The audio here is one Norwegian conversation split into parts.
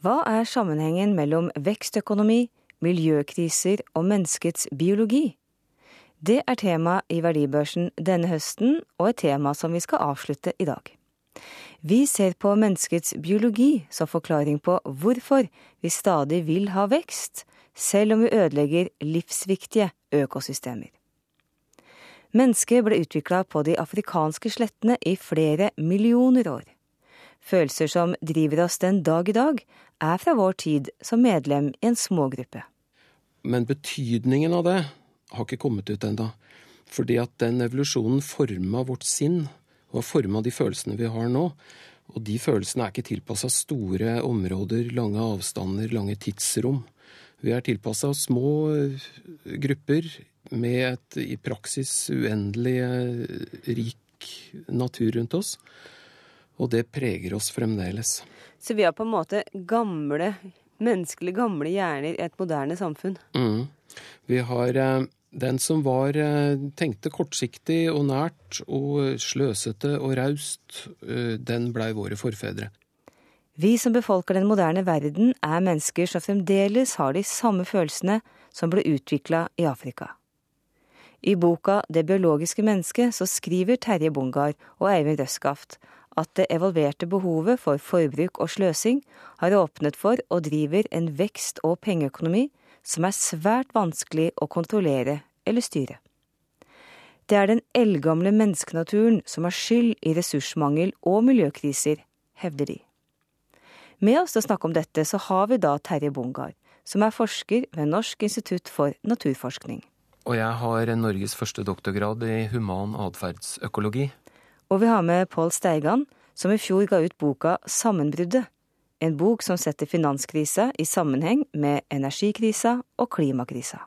Hva er sammenhengen mellom vekstøkonomi, miljøkriser og menneskets biologi? Det er tema i Verdibørsen denne høsten, og et tema som vi skal avslutte i dag. Vi ser på menneskets biologi som forklaring på hvorfor vi stadig vil ha vekst, selv om vi ødelegger livsviktige økosystemer. Mennesket ble utvikla på de afrikanske slettene i flere millioner år. Følelser som driver oss den dag i dag, er fra vår tid som medlem i en smågruppe. Men betydningen av det har ikke kommet ut enda. Fordi at den evolusjonen forma vårt sinn, og har forma de følelsene vi har nå. Og de følelsene er ikke tilpassa store områder, lange avstander, lange tidsrom. Vi er tilpassa små grupper med et i praksis uendelig rik natur rundt oss. Og det preger oss fremdeles. Så vi har på en måte gamle, menneskelig gamle hjerner i et moderne samfunn? Mm. Vi har eh, den som var eh, tenkte kortsiktig og nært og sløsete og raust, eh, den blei våre forfedre. Vi som befolker den moderne verden, er mennesker som fremdeles har de samme følelsene som ble utvikla i Afrika. I boka Det biologiske mennesket så skriver Terje Bungar og Eivind Røskaft at det evolverte behovet for forbruk og sløsing har åpnet for og driver en vekst- og pengeøkonomi som er svært vanskelig å kontrollere eller styre. Det er den eldgamle menneskenaturen som har skyld i ressursmangel og miljøkriser, hevder de. Med oss til å snakke om dette så har vi da Terje Bungar, som er forsker ved Norsk institutt for naturforskning. Og jeg har Norges første doktorgrad i human atferdsøkologi. Og vi har med Pål Steigan, som i fjor ga ut boka Sammenbruddet. En bok som setter finanskrisa i sammenheng med energikrisa og klimakrisa.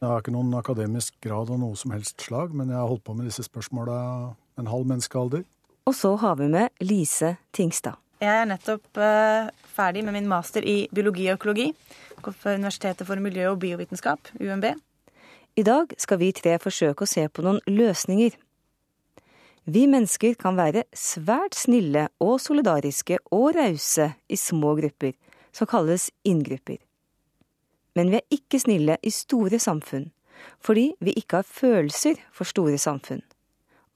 Jeg har ikke noen akademisk grad av noe som helst slag, men jeg har holdt på med disse spørsmåla en halv menneskealder. Og så har vi med Lise Tingstad. Jeg er nettopp uh, ferdig med min master i biologi og økologi på Universitetet for miljø og biovitenskap, UMB. I dag skal vi tre forsøke å se på noen løsninger. Vi mennesker kan være svært snille og solidariske og rause i små grupper, som kalles inngrupper. Men vi er ikke snille i store samfunn, fordi vi ikke har følelser for store samfunn.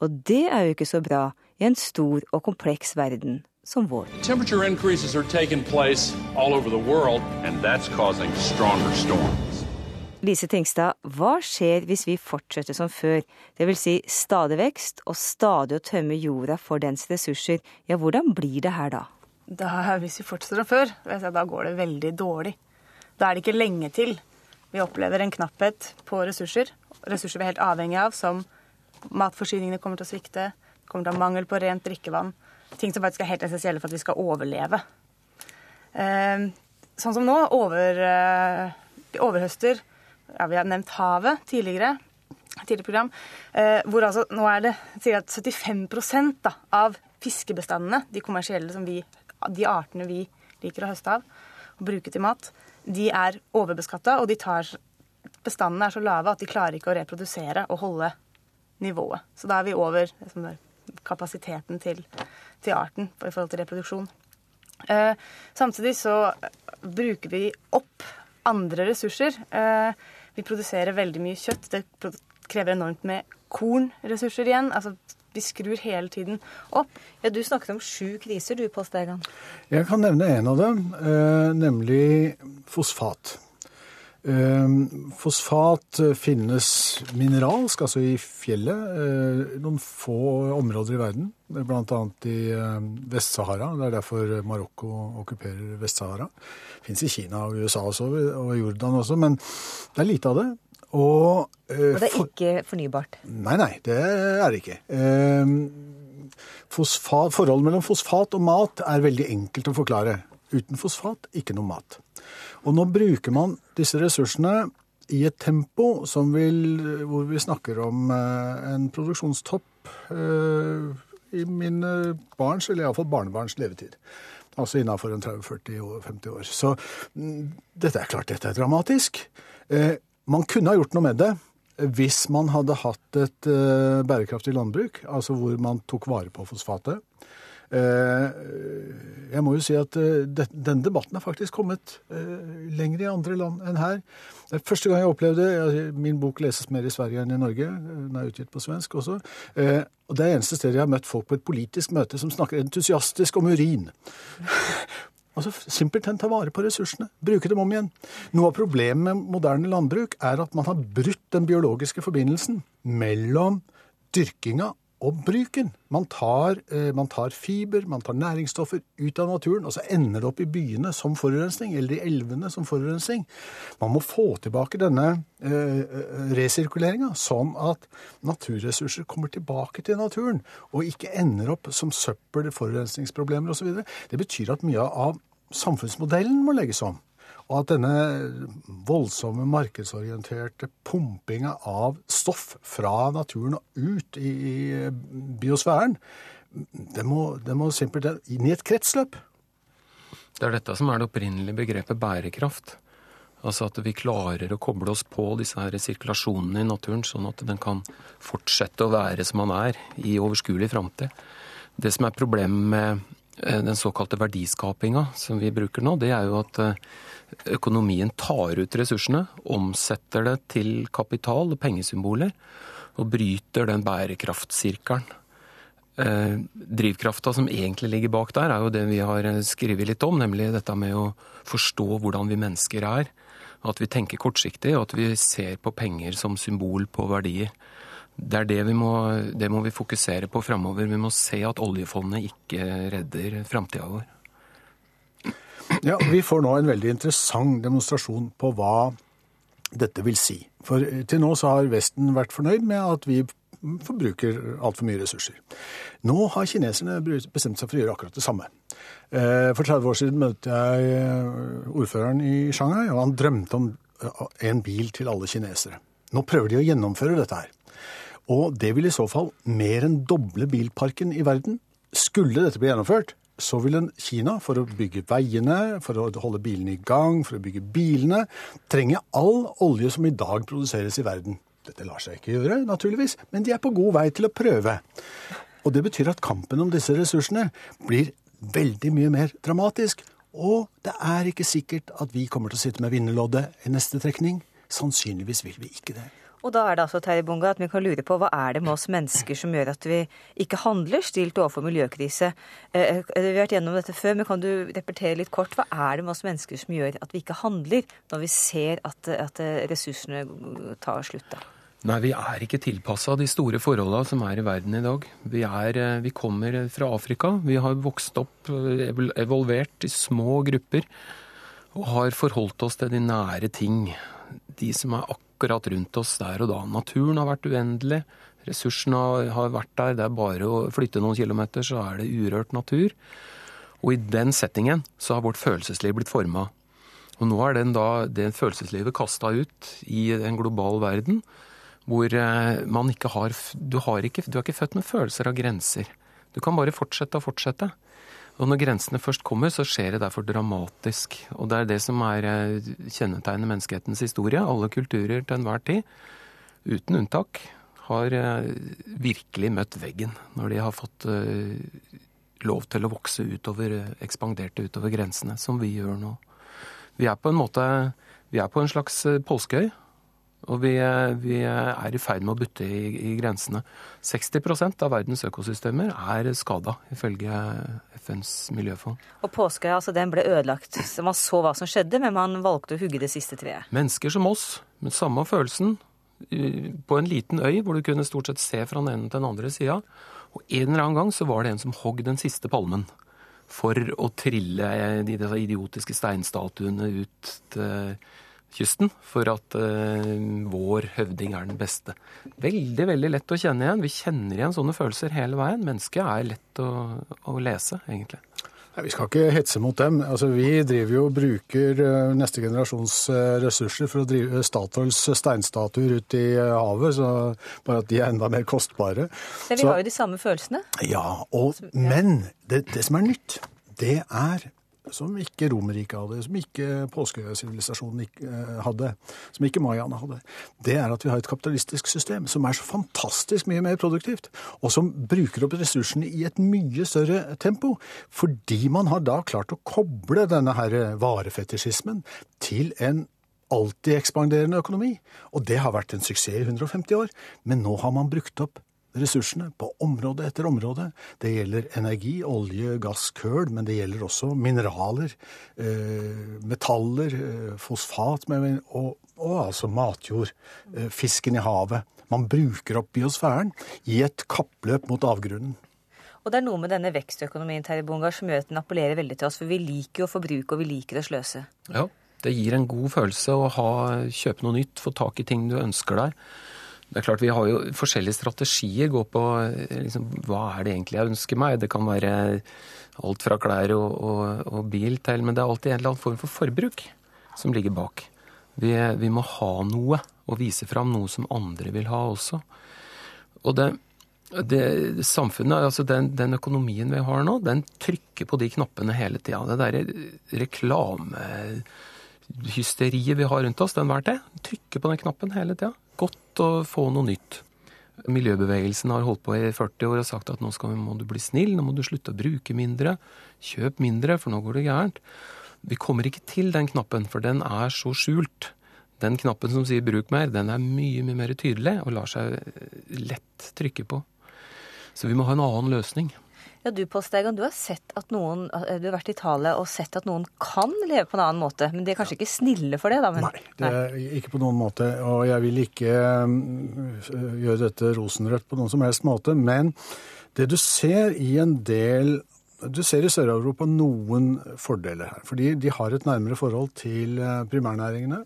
Og det er jo ikke så bra i en stor og kompleks verden som vår. Temperature increases are taking place over the world, and that's causing stronger storms. Lise Tingstad, hva skjer hvis vi fortsetter som før, dvs. Si stadig vekst og stadig å tømme jorda for dens ressurser? Ja, hvordan blir det her da? da hvis vi fortsetter som før, da går det veldig dårlig. Da er det ikke lenge til vi opplever en knapphet på ressurser. Ressurser vi er helt avhengig av, som matforsyningene kommer til å svikte, kommer til å ha mangel på rent drikkevann ting som faktisk er helt essensielle for at vi skal overleve. Eh, sånn som nå, over, vi eh, overhøster ja, Vi har nevnt havet tidligere. tidligere program, eh, hvor altså nå er det sier at 75 da, av fiskebestandene, de kommersielle som vi, de artene vi liker å høste av og bruke til mat, de er overbeskatta, og de tar, bestandene er så lave at de klarer ikke å reprodusere og holde nivået. Så da er vi over kapasiteten til til arten i forhold til reproduksjon. Eh, samtidig så bruker vi opp andre ressurser. Eh, vi produserer veldig mye kjøtt. Det krever enormt med kornressurser igjen. altså vi skrur hele tiden opp. Ja, Du snakket om sju kriser, du, Pål Steigan. Jeg kan nevne en av dem, eh, nemlig fosfat. Ehm, fosfat finnes mineralsk, altså i fjellet, i noen få områder i verden. Bl.a. i eh, Vest-Sahara. Det er derfor Marokko okkuperer Vest-Sahara. Fins i Kina og USA også, og Jordan også, men det er lite av det. Og, og det er ikke fornybart? Nei, nei, det er det ikke. Uh, fosfat, forholdet mellom fosfat og mat er veldig enkelt å forklare. Uten fosfat, ikke noe mat. Og nå bruker man disse ressursene i et tempo vil, hvor vi snakker om eh, en produksjonstopp eh, i mine barns, eller iallfall barnebarns levetid. Altså innafor en 30-40-50 år. Så mm, dette er klart dette er dramatisk. Eh, man kunne ha gjort noe med det hvis man hadde hatt et bærekraftig landbruk, altså hvor man tok vare på fosfatet. Eh, Jeg må jo si at den denne debatten har faktisk kommet eh, lenger i andre land enn her. Det er første gang jeg opplevde Min bok leses mer i Sverige enn i Norge. Den er utgitt på svensk også. Eh, Og det er eneste stedet jeg har møtt folk på et politisk møte som snakker entusiastisk om urin. Altså Simpelthen ta vare på ressursene. Bruke dem om igjen. Noe av problemet med moderne landbruk er at man har brutt den biologiske forbindelsen mellom dyrkinga og bruken. Man tar, eh, man tar fiber, man tar næringsstoffer ut av naturen, og så ender det opp i byene som forurensning, eller i elvene som forurensning. Man må få tilbake denne eh, resirkuleringa, sånn at naturressurser kommer tilbake til naturen, og ikke ender opp som søppel, forurensningsproblemer osv. Det betyr at mye av samfunnsmodellen må legges om. Og at denne voldsomme markedsorienterte pumpinga av stoff fra naturen og ut i, i biosfæren, det må, det må simpelthen inn i et kretsløp. Det er dette som er det opprinnelige begrepet bærekraft. Altså at vi klarer å koble oss på disse her sirkulasjonene i naturen, sånn at den kan fortsette å være som den er i overskuelig framtid. Det som er problemet med eh, den såkalte verdiskapinga som vi bruker nå, det er jo at eh, økonomien tar ut ressursene, omsetter det til kapital og pengesymboler, og bryter den bærekraftsirkelen. Eh, drivkrafta som egentlig ligger bak der, er jo det vi har skrevet litt om, nemlig dette med å forstå hvordan vi mennesker er. At vi tenker kortsiktig, og at vi ser på penger som symbol på verdier. Det er det vi må, det må vi fokusere på framover. Vi må se at oljefondet ikke redder framtida vår. Ja, Vi får nå en veldig interessant demonstrasjon på hva dette vil si. For eh, til nå så har Vesten vært fornøyd med at vi forbruker altfor mye ressurser. Nå har kineserne bestemt seg for å gjøre akkurat det samme. Eh, For 30 år siden møtte jeg eh, ordføreren i Shanghai, og han drømte om en bil til alle kinesere. Nå prøver de å gjennomføre dette her. Og det vil i så fall mer enn doble bilparken i verden. Skulle dette bli gjennomført, så vil Kina, for å bygge veiene, for å holde bilene i gang, for å bygge bilene, trenge all olje som i dag produseres i verden. Dette lar seg ikke gjøre, naturligvis, men de er på god vei til å prøve. Og det betyr at kampen om disse ressursene blir veldig mye mer dramatisk. Og det er ikke sikkert at vi kommer til å sitte med vinnerloddet i neste trekning. Sannsynligvis vil vi ikke det. Og da er det altså Terje Bunga, at vi kan lure på hva er det med oss mennesker som gjør at vi ikke handler stilt overfor miljøkrise. Eh, Vi har vært gjennom dette før, men kan du repetere litt kort? Hva er det med oss mennesker som gjør at vi ikke handler når vi ser at, at ressursene tar slutt? da? Nei, vi er ikke tilpassa de store forholda som er i verden i dag. Vi, er, eh, vi kommer fra Afrika. Vi har vokst opp, eh, evolvert i små grupper og har forholdt oss til de nære ting. De som er akkurat rundt oss der og da. Naturen har vært uendelig. Ressursene har- har vært der. Det er bare å flytte noen kilometer, så er det urørt natur. Og i den settingen så har vårt følelsesliv blitt forma. Og nå er den da, det følelseslivet kasta ut i en global verden hvor eh, man ikke har du, har ikke du er ikke født med følelser av grenser. Du kan bare fortsette og fortsette. Og når grensene først kommer, så skjer det derfor dramatisk. Og det er det som er eh, kjennetegnet menneskehetens historie. Alle kulturer til enhver tid, uten unntak, har eh, virkelig møtt veggen når de har fått eh, lov til å vokse utover, ekspanderte utover grensene, som vi gjør nå. Vi er på en måte Vi er på en slags påskeøy. Og vi, vi er i ferd med å butte i, i grensene. 60% av verdens økosystemer er skada, ifølge FNs miljøfond. Og påskeøya, altså den ble ødelagt. Så man så hva som skjedde, men man valgte å hugge det siste treet. Mennesker som oss, med samme følelsen, på en liten øy hvor du kunne stort sett se fra den ene til den andre sida. Og en eller annen gang så var det en som hogg den siste palmen for å trille de idiotiske steinstatuene ut til kysten for at eh, vår høvding er den beste. Veldig, veldig lett å kjenne igjen. Vi kjenner igjen sånne følelser hele veien. Mennesket er lett å, å lese, egentlig. Nei, Vi skal ikke hetse mot dem. Altså, vi driver jo og bruker eh, neste generasjons eh, ressurser for å drive Statoils steinstatuer ut i eh, havet, så bare at de er enda mer kostbare. Men vi Så- har jo de samme følelsene. Ja, og, men det, det som er nytt, det er som ikke Romerriket hadde, som ikke påskesivilisasjonen eh, hadde, som ikke mayaene hadde, det er at vi har et kapitalistisk system som er så fantastisk mye mer produktivt, og som bruker opp ressursene i et mye større tempo, fordi man har da klart å koble denne her varefetisjismen til en alltid ekspanderende økonomi. Og det har vært en suksess i 150 år, men nå har man brukt opp ressursene på område etter område. Det gjelder energi, olje, gass, køl, men det gjelder også mineraler, eh, metaller, eh, fosfat og, og, altså matjord, eh, fisken i havet. Man bruker opp biosfæren i et kappløp mot avgrunnen. Og det er noe med denne vekstøkonomien Terje Bungar, som gjør at den appellerer veldig til oss, for vi liker jo å forbruke og vi liker å sløse. Ja, det gir en god følelse å ha, kjøpe noe nytt, få tak i ting du ønsker deg. Det er klart Vi har jo forskjellige strategier. Gå på liksom, hva er det egentlig jeg ønsker meg. Det kan være alt fra klær og, og, og bil til Men det er alltid en eller annen form for forbruk som ligger bak. Vi, vi må ha noe, og vise fram noe som andre vil ha også. Og det, det samfunnet, altså den, den, økonomien vi har nå, den trykker på de knappene hele tida. Det derre reklame hysteriet vi har rundt oss den enhver tid. Trykke på den knappen hele tida. Godt å få noe nytt. Miljøbevegelsen har holdt på i 40 år og sagt at nå skal, må du bli snill, nå må du slutte å bruke mindre. Kjøp mindre, for nå går det gærent. Vi kommer ikke til den knappen, for den er så skjult. Den knappen som sier 'bruk mer', den er mye, mye mer tydelig og lar seg lett trykke på. Så vi må ha en annen løsning. Ja, Du Posteigan, du har sett at noen, eh, du har vært i Italia og sett at noen kan leve på en annen måte. Men de er kanskje ikke snille for det? da? Men, nei, det er ikke på noen måte. Og jeg vil ikke uh, gjøre dette rosenrødt på noen som helst måte. Men det du ser i en del du ser i Sør-Europa noen fordeler her. Fordi de har et nærmere forhold til eh, primærnæringene.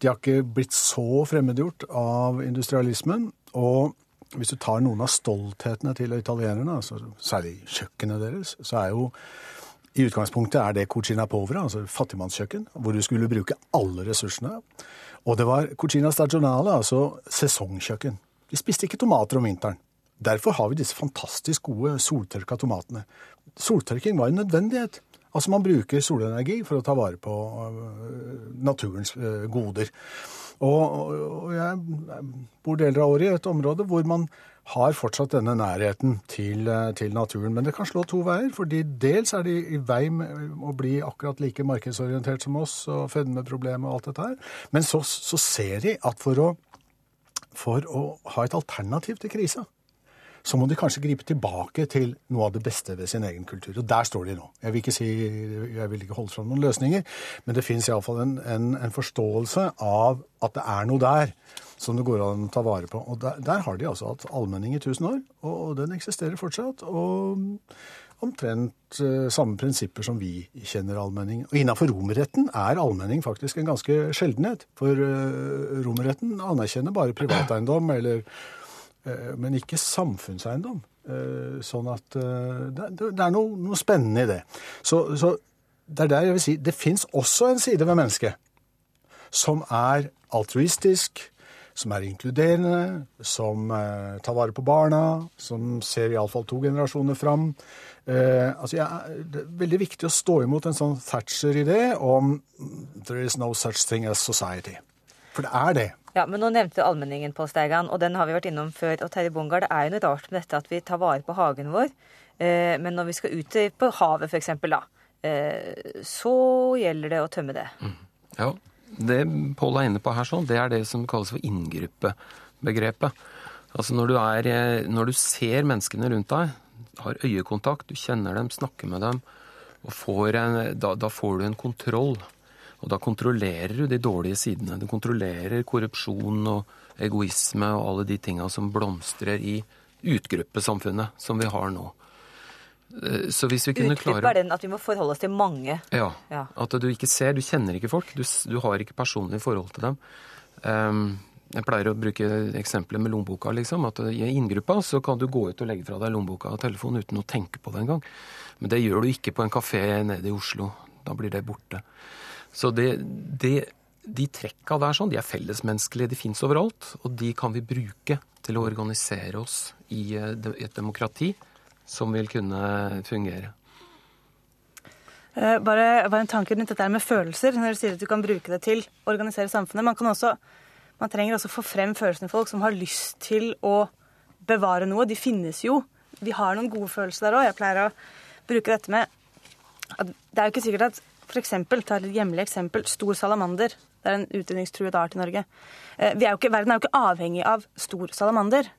De har ikke blitt så fremmedgjort av industrialismen. Og hvis du tar noen av stolthetene til italienerne, altså særlig kjøkkenet deres, så er jo i utgangspunktet er det cucina povera, altså fattigmannskjøkken, hvor du skulle bruke alle ressursene. Og det var cucina stagionale, altså sesongkjøkken. De spiste ikke tomater om vinteren. Derfor har vi disse fantastisk gode soltørka tomatene. Soltørking var en nødvendighet. Altså man bruker solenergi for å ta vare på øh, naturens øh, goder. Og, og jeg bor deler av året i et område hvor man har fortsatt denne nærheten til, til, naturen. Men det kan slå to veier, fordi dels er de i vei med å bli akkurat like markedsorientert som oss og fedmeproblemet og alt dette her. Men så, så ser de at for å, for å ha et alternativ til krisa, så må de kanskje gripe tilbake til noe av det beste ved sin egen kultur. Og der står de nå. Jeg vil ikke, si, jeg vil ikke holde fram noen løsninger, men det fins iallfall en, en, en forståelse av at det er noe der som det går an å ta vare på. Og der, der har de altså hatt allmenning i 1000 år, og, og den eksisterer fortsatt. og omtrent uh, samme prinsipper som vi kjenner allmenning. Og Innafor romerretten er allmenning faktisk en ganske sjeldenhet. For uh, romerretten anerkjenner bare privateiendom eller Eh, men ikke samfunnseiendom. Eh, sånn at eh, det er noe, noe spennende i det. Så, så, det er der jeg vil si det fins også en side ved mennesket som er altruistisk, som er inkluderende, som eh, tar vare på barna, som ser iallfall to generasjoner fram. Eh, altså, ja, det er veldig viktig å stå imot en sånn Thatcher-idé om 'there is no such thing as society'. For det er det. Ja, men Nå nevnte du allmenningen Pål Steigan, og den har vi vært innom før. Og Terje Bongar, det er jo noe rart med dette at vi tar vare på hagen vår. Eh, men når vi skal ut på havet, f.eks., da, eh, så gjelder det å tømme det. Mm. Ja, det Pål er inne på her, sånn, det er det som kalles for inngruppebegrepet. Altså når du, er, eh, når du ser menneskene rundt deg, har øyekontakt, du kjenner dem, snakker med dem, får en, da, da får du en kontroll og da kontrollerer du de dårlige sidene. Du kontrollerer korrupsjon og egoisme og alle de tinga som blomstrer i utgruppesamfunnet som vi har nå. Eh, så hvis vi kunne klare Utgruppe er den at vi må forholde oss til mange? Ja. ja. At du ikke ser, du kjenner ikke folk. Du, du har ikke personlig forhold til dem. Um, jeg pleier å bruke eksempler med lommeboka. liksom, at I inngruppa så kan du gå ut og legge fra deg lommeboka og telefonen uten å tenke på det engang. Men det gjør du ikke på en kafé nede i Oslo. Da blir det borte. Så det, det, de trekka der sånn, de er fellesmenneskelige, de fins overalt. Og de kan vi bruke til å organisere oss i eh, et demokrati som vil kunne fungere. Eh, bare, bare en tanke rundt dette med følelser, når du sier at du kan bruke det til å organisere samfunnet. Man, også, man trenger også få frem følelsene i folk som har lyst til å bevare noe. De finnes jo. Vi har noen gode følelser der òg. Jeg pleier å bruke dette med at det er jo ikke sikkert at f.eks. ta et hjemlig eksempel, stor salamander. Det er en utrydningstruet art i Norge. Eh, er ikke, verden er jo ikke avhengig av stor salamander.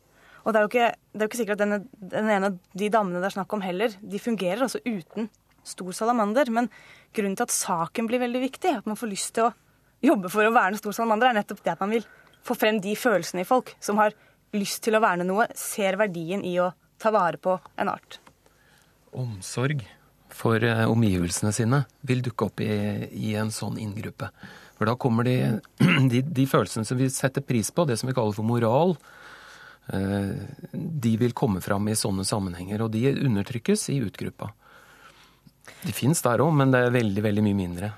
Og det er jo ikke, det er jo ikke sikkert at denne, den ene av de dammene det er snakk om heller, de fungerer også uten stor salamander. Men grunnen til at saken blir veldig viktig, at man får lyst til å jobbe for å verne stor salamander, er nettopp det at man vil få frem de følelsene i folk som har lyst til å verne noe, ser verdien i å ta vare på en art. Omsorg for eh, omgivelsene sine vil dukke opp i, i en sånn inngruppe. For da kommer de, de, de, følelsene som vi setter pris på, det som vi kaller for moral, eh, de vil komme fram i sånne sammenhenger. Og de undertrykkes i utgruppa. De fins der òg, men det er veldig, veldig mye mindre.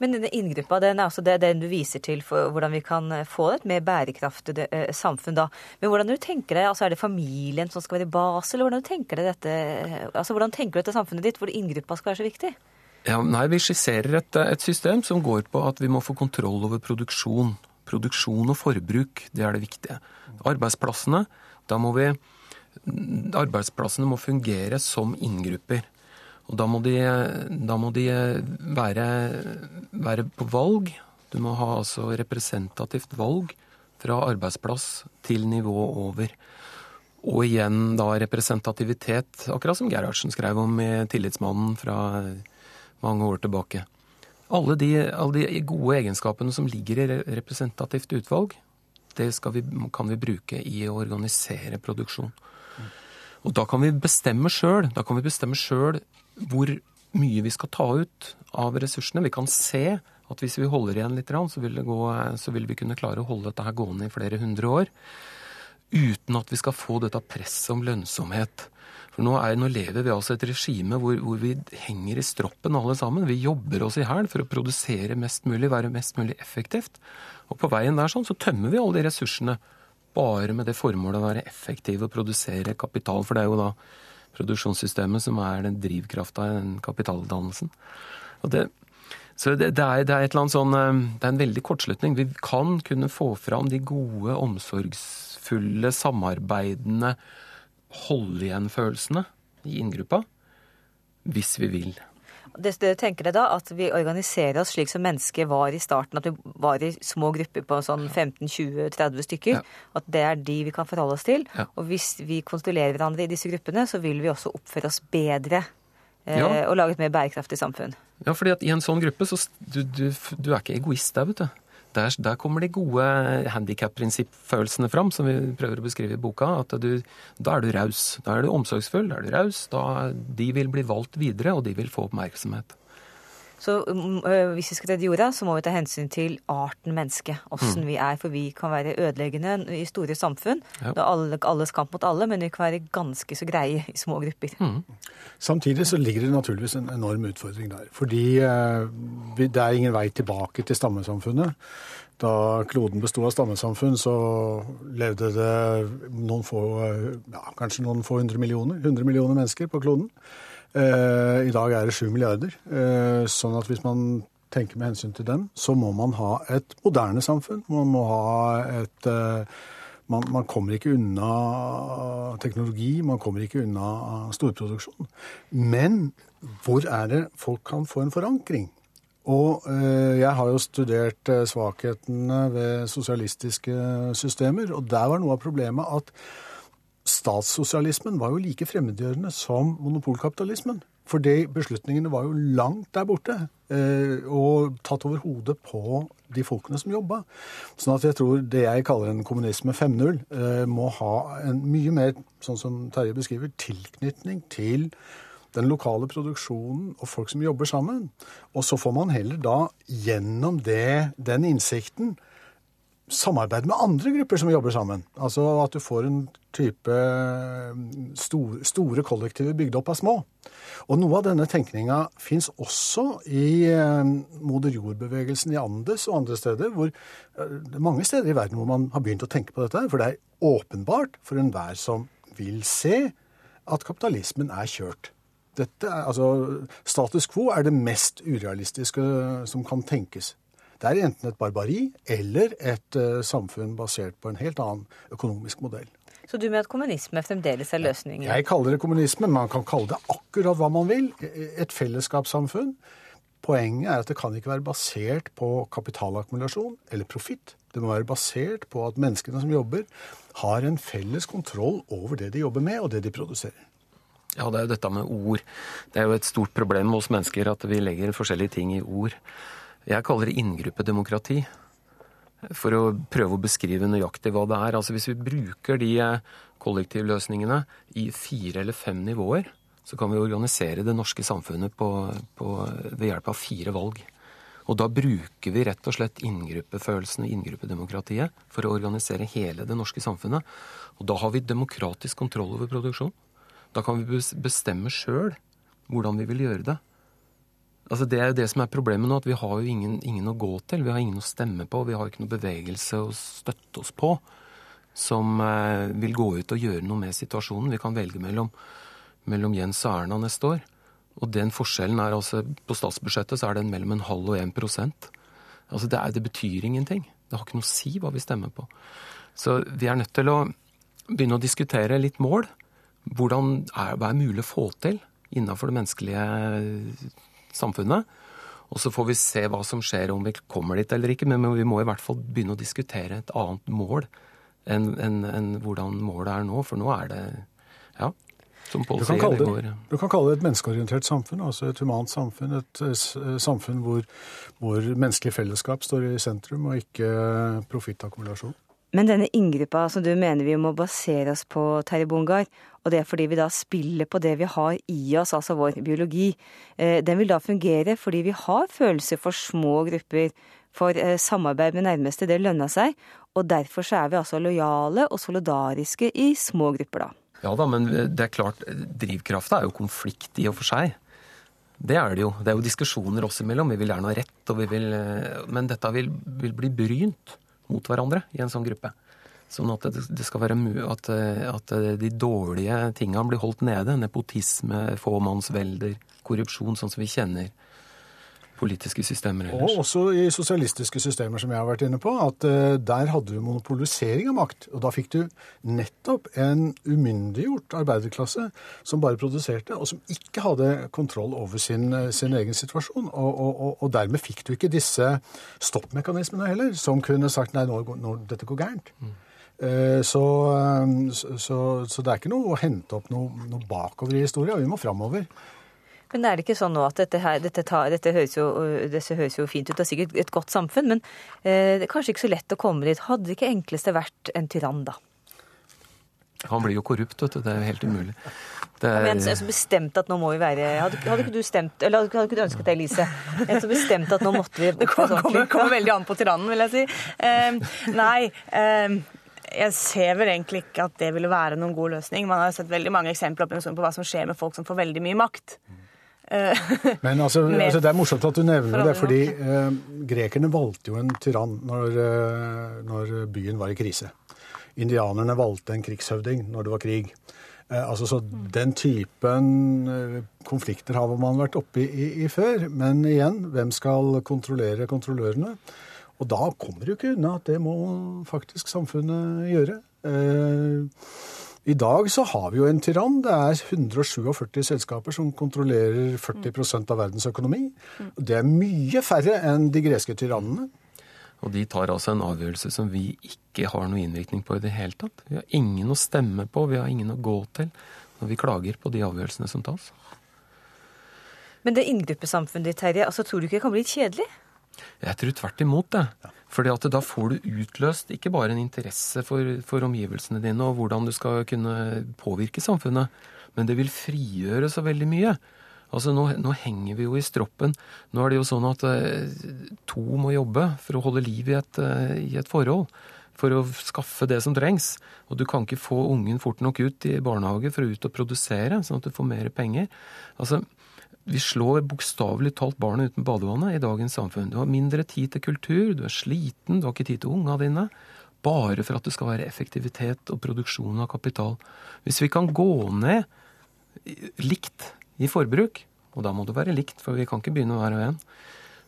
Men denne inngruppa den er altså det, den du viser til for hvordan vi kan eh, få et mer bærekraftig eh, samfunn. da. Men hvordan du tenker deg, altså Er det familien som skal være base, eller hvordan tenker du dette, altså hvordan tenker du dette samfunnet ditt hvor inngruppa skal være så viktig? Ja, nei, Vi skisserer et, et, system som går på at vi må få kontroll over produksjon. Produksjon og forbruk, det er det viktige. Arbeidsplassene, da må vi Arbeidsplassene må fungere som inngrupper. Og da må de, da må de være, være, på valg. Du må ha altså representativt valg fra arbeidsplass til nivå over. Og igjen da representativitet, akkurat som Gerhardsen skrev om i Tillitsmannen fra mange år tilbake. Alle de, alle de gode egenskapene som ligger i representativt utvalg, det vi, kan vi bruke i å organisere produksjon. Og da kan vi bestemme sjøl. Da kan vi bestemme sjøl hvor mye vi skal ta ut av ressursene. Vi kan se at hvis vi holder igjen litt, så vil, gå, så vil vi kunne klare å holde dette her gående i flere hundre år. Uten at vi skal få dette presset om lønnsomhet. For nå, er, nå lever vi altså et regime hvor, hvor, vi henger i stroppen alle sammen. Vi jobber oss i hæl for å produsere mest mulig, være mest mulig effektivt. Og på veien der sånn så tømmer vi alle de ressursene bare med det formålet å være effektive og produsere kapital. For det er jo da produksjonssystemet som er den drivkrafta i den kapitaldannelsen. Det, så det, det, er, det, er, et eller annet sånn, eh, det er en veldig kortslutning. Vi kan kunne få fram de gode, omsorgsfulle, samarbeidende holde igjen-følelsene i inngruppa hvis vi vil. Det, det tenker jeg da, At vi organiserer oss slik som mennesker var i starten. At vi var i små grupper på sånn 15-20-30 stykker. Ja. At det er de vi kan forholde oss til. Ja. Og hvis vi konstellerer hverandre i disse gruppene, så vil vi også oppføre oss bedre. Eh, ja. Og lage et mer bærekraftig samfunn. Ja, fordi at i en sånn gruppe så du, du, du er ikke egoist der, vet du. Der, der, kommer de gode handikap-prinsippfølelsene fram, som vi prøver å beskrive i boka. at du, Da er du raus. Da er du omsorgsfull, da er du raus. De vil bli valgt videre, og de vil få oppmerksomhet. Så øh, hvis vi skal redde jorda, så må vi ta hensyn til arten menneske. Åssen mm. vi er. For vi kan være ødeleggende i store samfunn. Ja. Det er alle, alles kamp mot alle, men vi kan være ganske så greie i små grupper. Mm. Samtidig så ligger det naturligvis en enorm utfordring der. Fordi eh, det er ingen vei tilbake til stammesamfunnet. Da kloden besto av stammesamfunn, så levde det noen få, ja, kanskje noen få hundre millioner, 100 millioner mennesker på kloden. Eh, I dag er det 7 milliarder. Eh, sånn at hvis man tenker med hensyn til dem, så må man ha et moderne samfunn. Man må ha et eh, man, man, kommer ikke unna teknologi, man kommer ikke unna storproduksjon. Men hvor er det folk kan få en forankring? Og eh, jeg har jo studert svakhetene ved sosialistiske systemer, og der var noe av problemet at statssosialismen var jo like fremmedgjørende som monopolkapitalismen. Fordi beslutningene var jo langt der borte, eh, og tatt over hodet på de folkene som jobba. Sånn at jeg tror det jeg kaller en kommunisme 5.0, eh, må ha en mye mer, sånn som Terje beskriver, tilknytning til den lokale produksjonen og folk som jobber sammen. Og så får man heller da gjennom det, den innsikten samarbeide med andre grupper som jobber sammen. Altså at du får en type mm, store, store kollektiver bygd opp av små. Og noe av denne tenkninga fins også i mm, moder jord-bevegelsen i Andes og andre steder. hvor eh, det er Mange steder i verden hvor man har begynt å tenke på dette. For det er åpenbart for enhver som vil se, at kapitalismen er kjørt. Dette er, altså, status quo er det mest urealistiske som kan tenkes. Det er enten et barbari eller et uh, samfunn basert på en helt annen økonomisk modell. Så du mener at kommunisme fremdeles er løsningen? Jeg kaller det kommunisme. Man kan kalle det akkurat hva man vil. Et fellesskapssamfunn. Poenget er at det kan ikke være basert på kapitalakkumulasjon eller profitt. Det må være basert på at menneskene som jobber, har en felles kontroll over det de jobber med, og det de produserer. Ja, det er jo dette med ord. Det er jo et stort problem hos mennesker at vi legger forskjellige ting i ord. Jeg kaller det inngruppedemokrati. For å prøve å beskrive nøyaktig hva det er. Altså Hvis vi bruker de eh, kollektivløsningene i fire eller fem nivåer, så kan vi organisere det norske samfunnet på, på, ved hjelp av fire valg. Og da bruker vi rett og slett inngruppefølelsen og inngruppedemokratiet for å organisere hele det norske samfunnet. Og da har vi demokratisk kontroll over produksjon. Da kan vi bestemme sjøl hvordan vi vil gjøre det. Altså Det er jo det som er problemet nå, at vi har jo ingen, ingen, å gå til. Vi har ingen å stemme på. Vi har ikke noe bevegelse å støtte oss på som eh, vil gå ut og gjøre noe med situasjonen. Vi kan velge mellom, mellom Jens og Erna neste år. Og den forskjellen er altså På statsbudsjettet så er den mellom en halv og en prosent. Altså det, er, det betyr ingenting. Det har ikke noe å si hva vi stemmer på. Så vi er nødt til å begynne å diskutere litt mål. Hvordan er, hva er mulig å få til innenfor det menneskelige samfunnet. Og så får vi se hva som skjer, om vi kommer dit eller ikke. Men vi må i hvert fall begynne å diskutere et annet mål enn en, en hvordan målet er nå. For nå er det ja, som Pål sier, det går Du kan kalle det et menneskeorientert samfunn, altså et humant samfunn. Et samfunn hvor, hvor menneskelig fellesskap står i sentrum, og ikke profittakkumulasjon. Men denne inngruppa som du mener vi må basere oss på, Terje Bongar, og det er fordi vi da spiller på det vi har i oss, altså vår biologi, eh, den vil da fungere fordi vi har følelser for små grupper, for eh, samarbeid med nærmeste, det lønna seg, og derfor så er vi altså lojale og solidariske i små grupper, da. Ja da, men det er klart, drivkrafta er jo konflikt i og for seg. Det er det jo. Det er jo diskusjoner oss imellom. Vi vil gjerne ha rett, og vi vil eh, Men dette vil, vil bli brynt mot hverandre i en sånn gruppe. Sånn at det skal være at, at de dårlige tinga blir holdt nede. Nepotisme, fåmannsvelder, korrupsjon, sånn som vi kjenner politiske systemer ellers. Og også i sosialistiske systemer, som jeg har vært inne på. At uh, der hadde du monopolisering av makt. Og da fikk du nettopp en umyndiggjort arbeiderklasse som bare produserte, og som ikke hadde kontroll over sin, eh, sin egen situasjon. Og, og, og, dermed fikk du ikke disse stoppmekanismene heller, som kunne sagt nei, nå, nå dette går gærent. Mm. Så, så, så, så, det er ikke noe å hente opp noe, noe bakover i historia. Vi må framover. Men er det ikke sånn nå at dette, her, dette, tar, dette, høres, jo, dette høres, jo, fint ut, det er sikkert et godt samfunn, men eh, det er kanskje ikke så lett å komme dit. Hadde det ikke enkleste vært en tyrann, da? Han blir jo korrupt, vet du. Det er jo helt umulig. Det er... Men så bestemt at nå må vi være Hadde, hadde ikke du stemt Eller hadde, ikke du ønsket det, Elise? Så bestemt at nå måtte vi Det kommer, kommer, kommer veldig an på tyrannen, vil jeg si. Uh, nei. Uh, jeg ser vel egentlig ikke at det ville være noen god løsning. Man har sett veldig mange eksempler på hva som skjer med folk som får veldig mye makt. Eh, Men altså, altså, Det er morsomt at du nevner det, fordi eh, grekerne valgte jo en tyrann når, eh, når, byen var i krise. Indianerne valgte en krigshøvding når det var krig. Eh, altså, så Den typen eh, konflikter har man vært oppe i, i, i, før. Men igjen, hvem skal kontrollere kontrollørene? Og da kommer du ikke unna at det må faktisk samfunnet gjøre. Eh, i dag så har vi jo en tyrann. Det er 147 selskaper som kontrollerer 40% av verdens økonomi. Det er mye færre enn de greske tyrannene. Og de tar altså en avgjørelse som vi ikke har noe innvirkning på i det hele tatt. Vi har ingen å stemme på, vi har ingen å gå til når vi klager på de avgjørelsene som tas. Men det inngruppesamfunnet ditt, Terje, altså, tror du ikke det kan bli litt kjedelig? Jeg tror tvert imot det. Fordi at da får du utløst ikke bare en interesse for, for, omgivelsene dine og hvordan du skal kunne påvirke samfunnet, men det vil frigjøre så veldig mye. Altså nå, nå henger vi jo i stroppen. Nå er det jo sånn at eh, to må jobbe for å holde liv i et, eh, i et forhold. For å skaffe det som trengs. Og du kan ikke få ungen fort nok ut i barnehage for å ut og produsere, sånn at du får mer penger. Altså, vi slår bokstavelig talt barnet uten badevannet i dagens samfunn. Du har mindre tid til kultur, du er sliten, du har ikke tid til unga dine. Bare for at det skal være effektivitet og produksjon av kapital. Hvis vi kan gå ned likt i forbruk, og da må det være likt, for vi kan ikke begynne hver og en,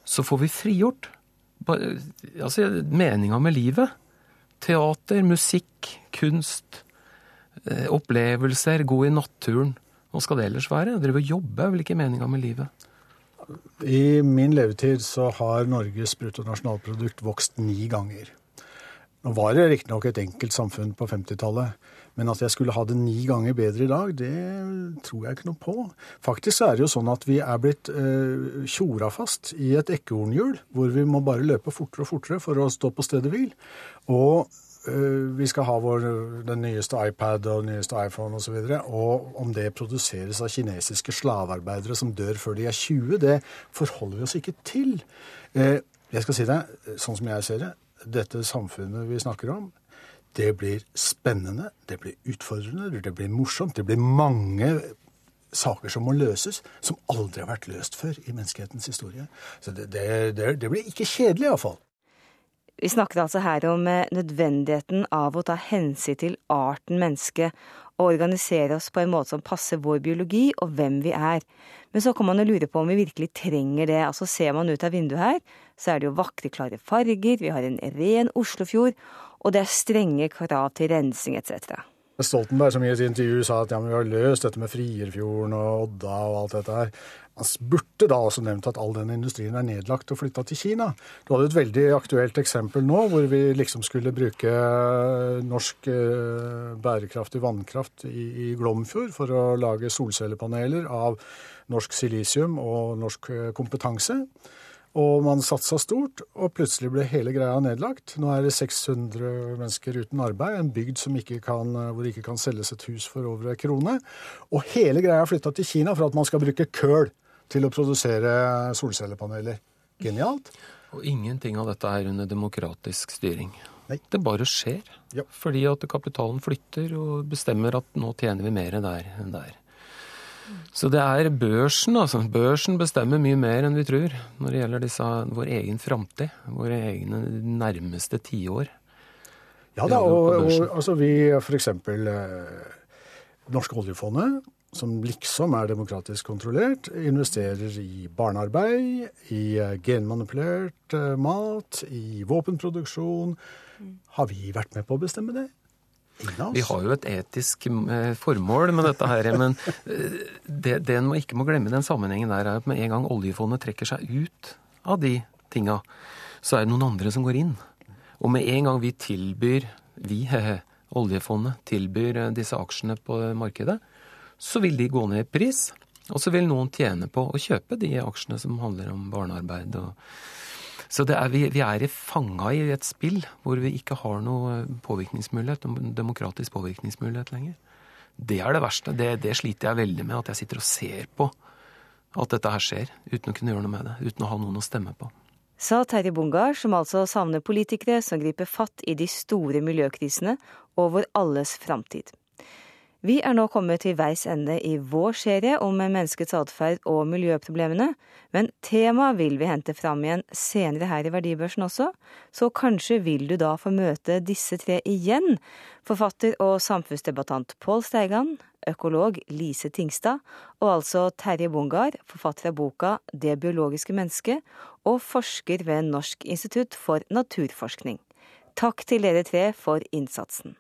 så får vi frigjort altså, meninga med livet. Teater, musikk, kunst, eh, opplevelser, gå i naturen. Hva skal det ellers være? Dere og jobbe er vel ikke meninga med livet? I min levetid så har Norges bruttonasjonalprodukt vokst ni ganger. Nå var det riktignok et enkelt samfunn på 50-tallet, men at jeg skulle ha det ni ganger bedre i dag, det tror jeg ikke noe på. Faktisk er det jo sånn at vi er blitt eh, tjora fast i et ekornhjul, hvor vi må bare løpe fortere og fortere for å stå på stedet hvil. Og vi skal ha vår, den nyeste iPad og den nyeste iPhone osv. Og, så og om det produseres av kinesiske slavearbeidere som dør før de er 20, det forholder vi oss ikke til. Eh, jeg skal si deg, sånn som jeg ser det, dette samfunnet vi snakker om, det blir spennende, det blir utfordrende, det blir morsomt. Det blir mange saker som må løses, som aldri har vært løst før i menneskehetens historie. Så det, det, det blir ikke kjedelig, iallfall. Vi snakker altså her om eh, nødvendigheten av å ta hensyn til arten menneske og organisere oss på en måte som passer vår biologi og hvem vi er. Men så kan man jo lure på om vi virkelig trenger det. Altså Ser man ut av vinduet her, så er det jo vakre, klare farger, vi har en ren Oslofjord, og det er strenge krav til rensing etc. Stoltenberg som i et intervju sa at ja, vi har løst dette med Frierfjorden og Odda og alt dette her. Man burde da også nevnt at all den industrien er nedlagt og flytta til Kina. Du hadde et veldig aktuelt eksempel nå, hvor vi liksom skulle bruke norsk eh, bærekraftig vannkraft i, i Glomfjord for å lage solcellepaneler av norsk silisium og norsk eh, kompetanse. Og man satsa stort, og plutselig ble hele greia nedlagt. Nå er det 600 mennesker uten arbeid, en bygd ikke kan, hvor det ikke kan selges et hus for over en krone. Og hele greia er flytta til Kina for at man skal bruke køl til å produsere solcellepaneler. Genialt. Og ingenting av dette er under demokratisk styring. Nei. Det bare skjer. Ja. Fordi at kapitalen flytter og bestemmer at nå tjener vi mer der enn der. Så det er børsen, altså. Børsen bestemmer mye mer enn vi tror når det gjelder disse, vår egen framtid. Våre egne nærmeste tiår. Ja da, og, og altså vi f.eks. Eh, Norske oljefondet, som liksom er demokratisk kontrollert, investerer i barnearbeid, i eh, genmanipulert eh, mat, i våpenproduksjon. Har vi vært med på å bestemme det? Vi har jo et etisk eh, formål med dette her, men eh, det, det en ikke må glemme den sammenhengen der, er at med en gang oljefondet trekker seg ut av de tinga, så er det noen andre som går inn. Og med en gang vi tilbyr, vi, oljefondet, tilbyr eh, disse aksjene på markedet, så vil de gå ned i pris. Og så vil noen tjene på å kjøpe de aksjene som handler om barnearbeid og så er, vi, vi, er fanga i et spill hvor vi ikke har noe påvirkningsmulighet, demokratisk påvirkningsmulighet lenger. Det er det verste. Det, det sliter jeg veldig med, at jeg sitter og ser på at dette her skjer, uten å kunne gjøre noe med det. Uten å ha noen å stemme på. Sa Terje Bungar, som altså savner politikere som griper fatt i de store miljøkrisene og vår alles framtid. Vi er nå kommet til veis ende i vår serie om menneskets atferd og miljøproblemene, men temaet vil vi hente fram igjen senere her i Verdibørsen også, så kanskje vil du da få møte disse tre igjen, forfatter og samfunnsdebattant Pål Steigan, økolog Lise Tingstad, og altså Terje Bungar, forfatter av boka Det biologiske mennesket, og forsker ved Norsk institutt for naturforskning. Takk til dere tre for innsatsen.